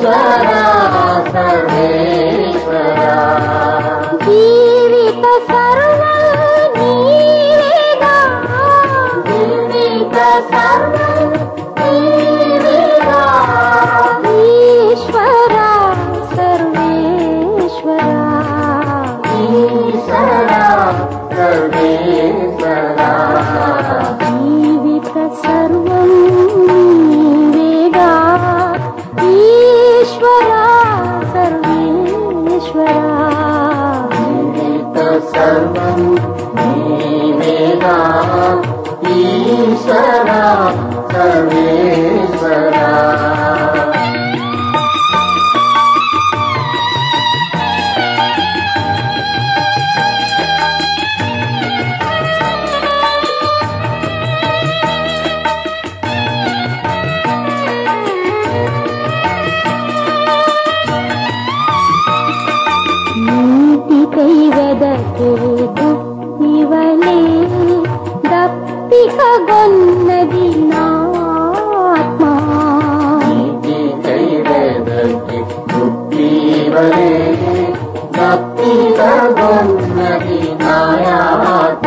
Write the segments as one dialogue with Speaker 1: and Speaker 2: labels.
Speaker 1: ईश्वरा सर्वं नीवेदा ईश्वरा सर्वेश्वरा
Speaker 2: వెదకే దుఃఖివలే దప్పిక గొన్నది నా ఆత్మా
Speaker 1: నీతి కైవేదకి బుద్ధివలే గప్పితగొన్నది నాయాత్మా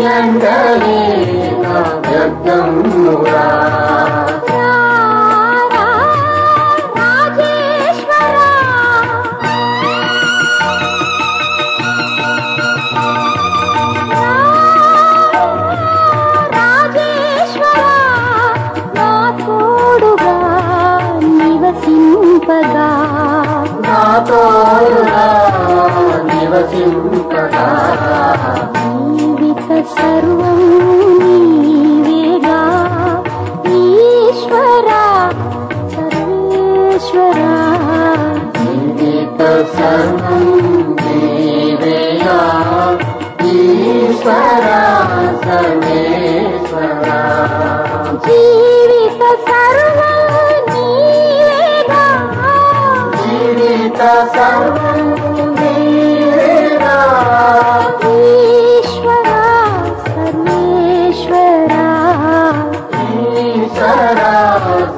Speaker 1: 난 달이 나몇 넘무라?
Speaker 2: जीवित सर्वं नीवेगा ईश्वरा सर्वेश्वरा
Speaker 1: जीवित सर्वं देवे ईश्वरा सर्वेश्वरा
Speaker 2: जीवित समे
Speaker 1: जीवित सर्वं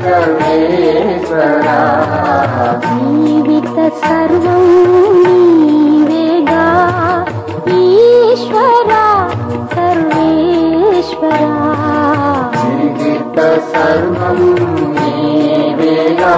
Speaker 1: सर्वेश्वरा
Speaker 2: नित सर्वं वेगा ईश्वरा सर्वेश्वरा
Speaker 1: जीवित सर्वं वेगा